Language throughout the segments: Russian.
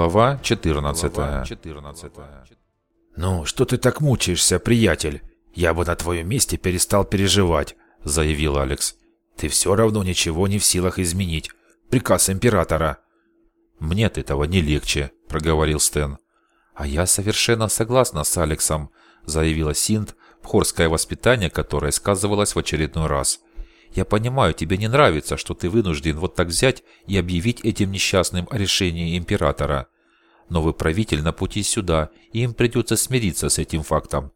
Глава 14. «Ну, что ты так мучаешься, приятель? Я бы на твоем месте перестал переживать», — заявил Алекс. «Ты все равно ничего не в силах изменить. Приказ императора». «Мне от этого не легче», — проговорил Стэн. «А я совершенно согласна с Алексом», — заявила Синт, пхорское воспитание которое сказывалось в очередной раз. Я понимаю, тебе не нравится, что ты вынужден вот так взять и объявить этим несчастным о решении императора. Новый правитель на пути сюда, и им придется смириться с этим фактом.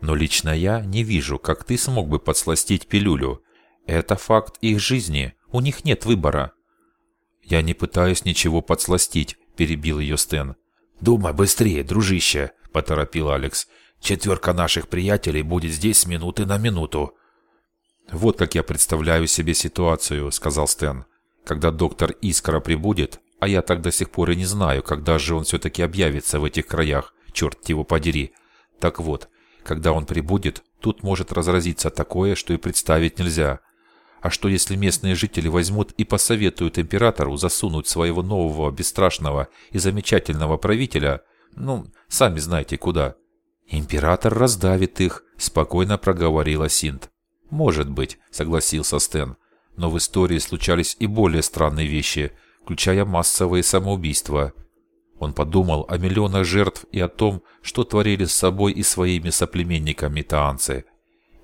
Но лично я не вижу, как ты смог бы подсластить пилюлю. Это факт их жизни, у них нет выбора. Я не пытаюсь ничего подсластить, перебил ее Стэн. «Думай быстрее, дружище», – поторопил Алекс. «Четверка наших приятелей будет здесь с минуты на минуту. «Вот как я представляю себе ситуацию», — сказал Стэн. «Когда доктор Искра прибудет, а я так до сих пор и не знаю, когда же он все-таки объявится в этих краях, черт его подери. Так вот, когда он прибудет, тут может разразиться такое, что и представить нельзя. А что если местные жители возьмут и посоветуют императору засунуть своего нового, бесстрашного и замечательного правителя, ну, сами знаете куда?» «Император раздавит их», — спокойно проговорила Синт. «Может быть», — согласился Стэн. «Но в истории случались и более странные вещи, включая массовые самоубийства». Он подумал о миллионах жертв и о том, что творили с собой и своими соплеменниками таанцы.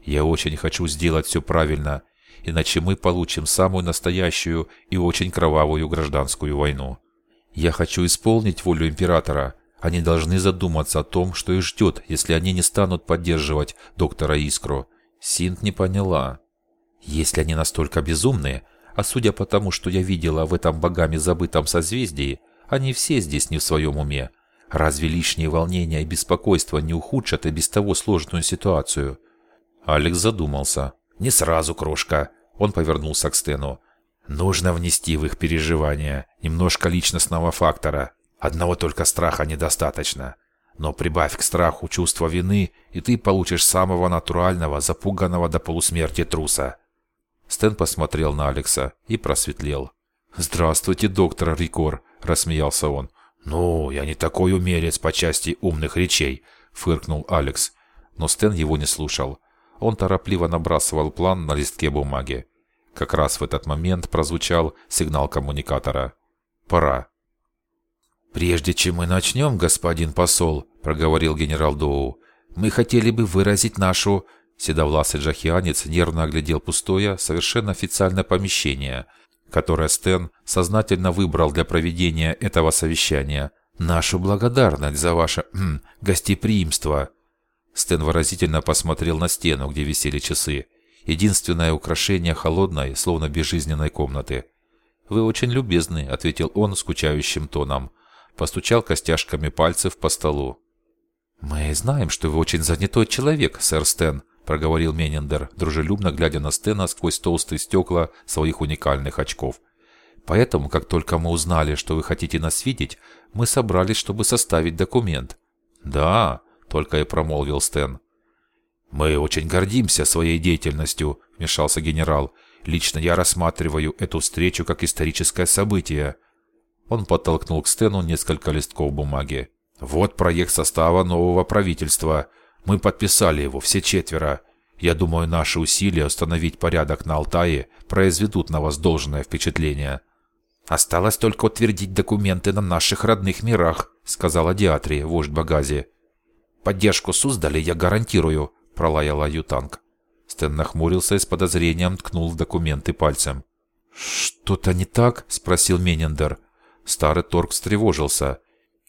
«Я очень хочу сделать все правильно, иначе мы получим самую настоящую и очень кровавую гражданскую войну. Я хочу исполнить волю императора. Они должны задуматься о том, что их ждет, если они не станут поддерживать доктора Искру. Синт не поняла. Если они настолько безумные, а судя по тому, что я видела в этом богами забытом созвездии, они все здесь не в своем уме. Разве лишние волнения и беспокойство не ухудшат и без того сложную ситуацию? Алекс задумался. «Не сразу, крошка». Он повернулся к Стэну. «Нужно внести в их переживания немножко личностного фактора. Одного только страха недостаточно. Но прибавь к страху чувство вины, и ты получишь самого натурального, запуганного до полусмерти труса. Стэн посмотрел на Алекса и просветлел. «Здравствуйте, доктор Рикор», – рассмеялся он. «Ну, я не такой умелец по части умных речей», – фыркнул Алекс. Но Стэн его не слушал. Он торопливо набрасывал план на листке бумаги. Как раз в этот момент прозвучал сигнал коммуникатора. «Пора». «Прежде чем мы начнем, господин посол», — проговорил генерал Доу, — «мы хотели бы выразить нашу...» Седовласый джахианец нервно оглядел пустое, совершенно официальное помещение, которое Стэн сознательно выбрал для проведения этого совещания. «Нашу благодарность за ваше м, гостеприимство». Стэн выразительно посмотрел на стену, где висели часы. Единственное украшение холодной, словно безжизненной комнаты. «Вы очень любезны», — ответил он скучающим тоном постучал костяшками пальцев по столу. «Мы знаем, что вы очень занятой человек, сэр Стэн», – проговорил Менендер, дружелюбно глядя на Стэна сквозь толстые стекла своих уникальных очков. «Поэтому, как только мы узнали, что вы хотите нас видеть, мы собрались, чтобы составить документ». «Да», – только и промолвил Стэн. «Мы очень гордимся своей деятельностью», – вмешался генерал. «Лично я рассматриваю эту встречу как историческое событие. Он подтолкнул к Стэну несколько листков бумаги. «Вот проект состава нового правительства. Мы подписали его, все четверо. Я думаю, наши усилия установить порядок на Алтае произведут на вас должное впечатление». «Осталось только утвердить документы на наших родных мирах», — сказала Диатри, вождь Багази. «Поддержку Суздали я гарантирую», — пролаял Аютанг. Стэн нахмурился и с подозрением ткнул в документы пальцем. «Что-то не так?» — спросил Менендер. Старый торг встревожился.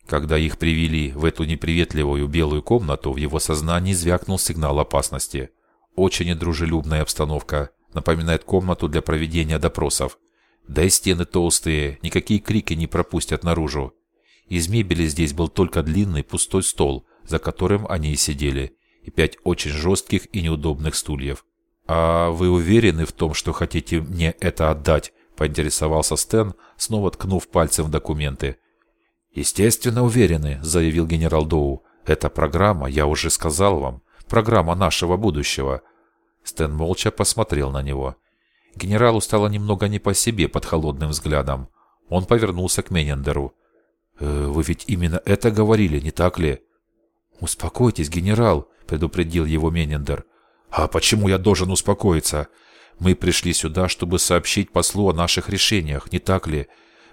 Когда их привели в эту неприветливую белую комнату, в его сознании звякнул сигнал опасности. Очень недружелюбная обстановка. Напоминает комнату для проведения допросов. Да и стены толстые, никакие крики не пропустят наружу. Из мебели здесь был только длинный пустой стол, за которым они и сидели, и пять очень жестких и неудобных стульев. «А вы уверены в том, что хотите мне это отдать?» – поинтересовался Стэн, снова ткнув пальцем в документы. «Естественно, уверены», – заявил генерал Доу. «Эта программа, я уже сказал вам, программа нашего будущего». Стэн молча посмотрел на него. Генералу стало немного не по себе под холодным взглядом. Он повернулся к Менендеру. Э, «Вы ведь именно это говорили, не так ли?» «Успокойтесь, генерал», — предупредил его Менендер. «А почему я должен успокоиться? Мы пришли сюда, чтобы сообщить послу о наших решениях, не так ли?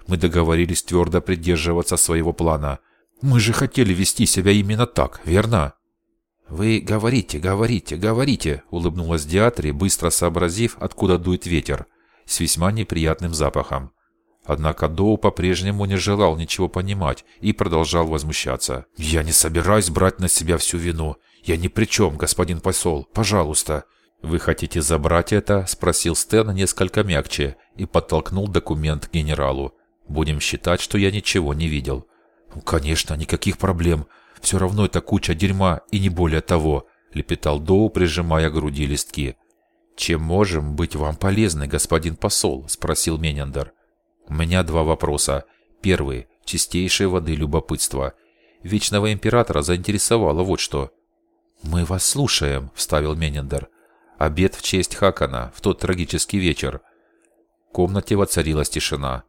Мы договорились твердо придерживаться своего плана. Мы же хотели вести себя именно так, верно?» «Вы говорите, говорите, говорите», — улыбнулась Диатри, быстро сообразив, откуда дует ветер, с весьма неприятным запахом. Однако Доу по-прежнему не желал ничего понимать и продолжал возмущаться. «Я не собираюсь брать на себя всю вину. Я ни при чем, господин посол. Пожалуйста». «Вы хотите забрать это?» – спросил Стэн несколько мягче и подтолкнул документ генералу. «Будем считать, что я ничего не видел». «Ну, «Конечно, никаких проблем. Все равно это куча дерьма и не более того», – лепетал Доу, прижимая к груди листки. «Чем можем быть вам полезны, господин посол?» – спросил Менендер. У меня два вопроса. Первый – чистейшей воды любопытство. Вечного императора заинтересовало вот что. «Мы вас слушаем», – вставил Менендер. «Обед в честь Хакана в тот трагический вечер». В комнате воцарилась тишина.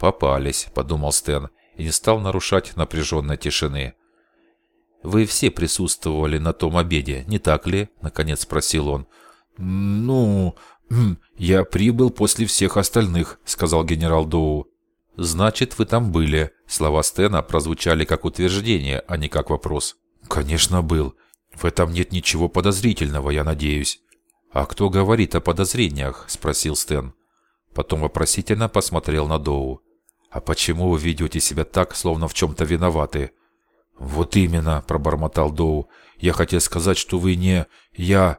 «Попались», – подумал Стэн, и не стал нарушать напряженной тишины. «Вы все присутствовали на том обеде, не так ли?» – наконец спросил он. «Ну...» «Я прибыл после всех остальных», — сказал генерал Доу. «Значит, вы там были». Слова Стена прозвучали как утверждение, а не как вопрос. «Конечно, был. В этом нет ничего подозрительного, я надеюсь». «А кто говорит о подозрениях?» – спросил Стэн. Потом вопросительно посмотрел на Доу. «А почему вы ведете себя так, словно в чем-то виноваты?» «Вот именно», – пробормотал Доу. «Я хотел сказать, что вы не... Я...»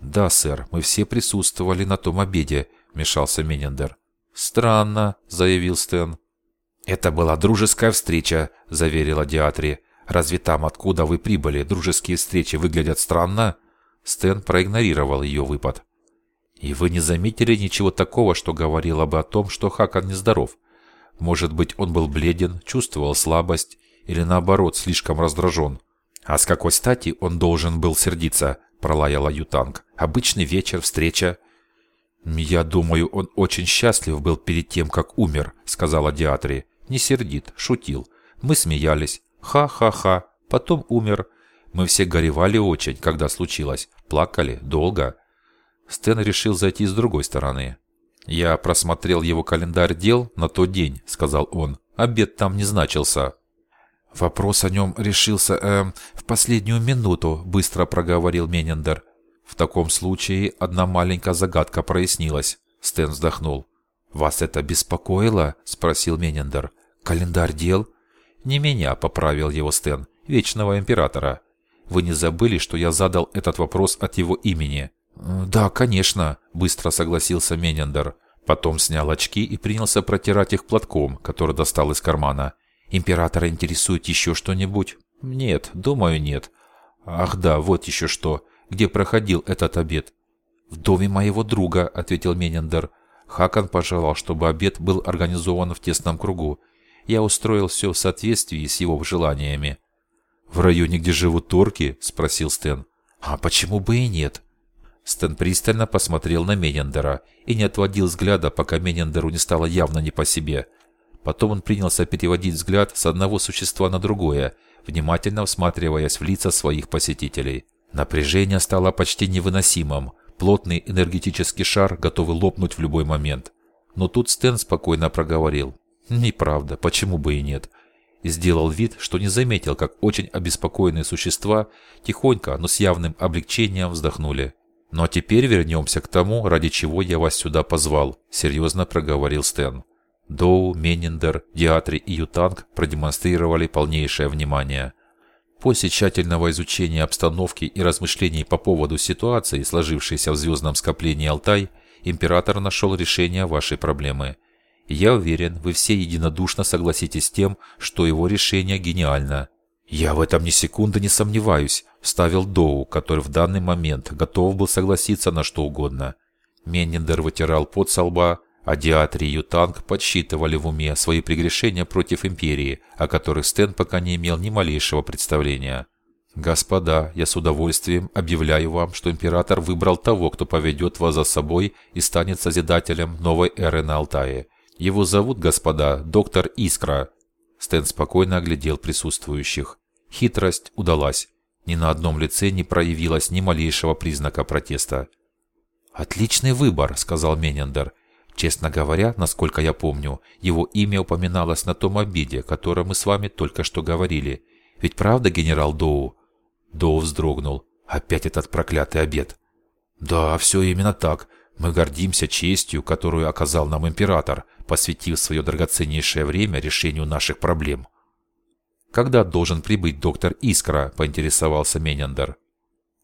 «Да, сэр, мы все присутствовали на том обеде», — вмешался Менендер. «Странно», — заявил Стэн. «Это была дружеская встреча», — заверила Диатри. «Разве там, откуда вы прибыли, дружеские встречи выглядят странно?» Стэн проигнорировал ее выпад. «И вы не заметили ничего такого, что говорило бы о том, что Хакан нездоров? Может быть, он был бледен, чувствовал слабость или, наоборот, слишком раздражен? А с какой стати он должен был сердиться?» – пролаяла Ютанг. «Обычный вечер, встреча». «Я думаю, он очень счастлив был перед тем, как умер», – сказала Диатри. «Не сердит, шутил. Мы смеялись. Ха-ха-ха. Потом умер. Мы все горевали очень, когда случилось. Плакали. Долго». Стэн решил зайти с другой стороны. «Я просмотрел его календарь дел на тот день», – сказал он. «Обед там не значился. «Вопрос о нем решился э, в последнюю минуту», — быстро проговорил Менендер. «В таком случае одна маленькая загадка прояснилась». Стэн вздохнул. «Вас это беспокоило?» — спросил Менендер. «Календарь дел?» «Не меня», — поправил его Стэн. «Вечного императора». «Вы не забыли, что я задал этот вопрос от его имени?» «Да, конечно», — быстро согласился Менендер. Потом снял очки и принялся протирать их платком, который достал из кармана. Императора интересует еще что-нибудь? Нет, думаю, нет. Ах да, вот еще что. Где проходил этот обед? В доме моего друга, ответил Менендер. Хакан пожелал, чтобы обед был организован в тесном кругу. Я устроил все в соответствии с его желаниями. «В районе, где живут торки?» – спросил Стэн. «А почему бы и нет?» Стэн пристально посмотрел на Менендера и не отводил взгляда, пока Менендеру не стало явно не по себе – Потом он принялся переводить взгляд с одного существа на другое, внимательно всматриваясь в лица своих посетителей. Напряжение стало почти невыносимым. Плотный энергетический шар готовый лопнуть в любой момент. Но тут Стэн спокойно проговорил. «Неправда, почему бы и нет?» И сделал вид, что не заметил, как очень обеспокоенные существа тихонько, но с явным облегчением вздохнули. «Ну а теперь вернемся к тому, ради чего я вас сюда позвал», — серьезно проговорил Стэн. Доу, Меннендер, Диатри и Ютанг продемонстрировали полнейшее внимание. После тщательного изучения обстановки и размышлений по поводу ситуации, сложившейся в звездном скоплении Алтай, император нашел решение вашей проблемы. Я уверен, вы все единодушно согласитесь с тем, что его решение гениально. «Я в этом ни секунды не сомневаюсь», – вставил Доу, который в данный момент готов был согласиться на что угодно. Меннендер вытирал пот со лба, а Диатри и Ютанг подсчитывали в уме свои прегрешения против Империи, о которых Стэн пока не имел ни малейшего представления. «Господа, я с удовольствием объявляю вам, что Император выбрал того, кто поведет вас за собой и станет Созидателем новой эры на Алтае. Его зовут, господа, доктор Искра». Стэн спокойно оглядел присутствующих. Хитрость удалась. Ни на одном лице не проявилось ни малейшего признака протеста. «Отличный выбор», — сказал Менендер. «Честно говоря, насколько я помню, его имя упоминалось на том обеде, о котором мы с вами только что говорили. Ведь правда, генерал Доу?» Доу вздрогнул. «Опять этот проклятый обед!» «Да, все именно так. Мы гордимся честью, которую оказал нам император, посвятив свое драгоценнейшее время решению наших проблем». «Когда должен прибыть доктор Искра?» – поинтересовался Менендер.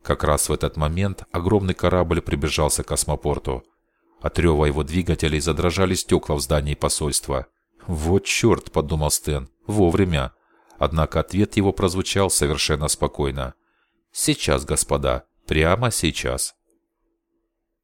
Как раз в этот момент огромный корабль приближался к космопорту. От рева его двигателей задрожали стекла в здании посольства. «Вот черт!» – подумал Стэн. «Вовремя!» Однако ответ его прозвучал совершенно спокойно. «Сейчас, господа, прямо сейчас».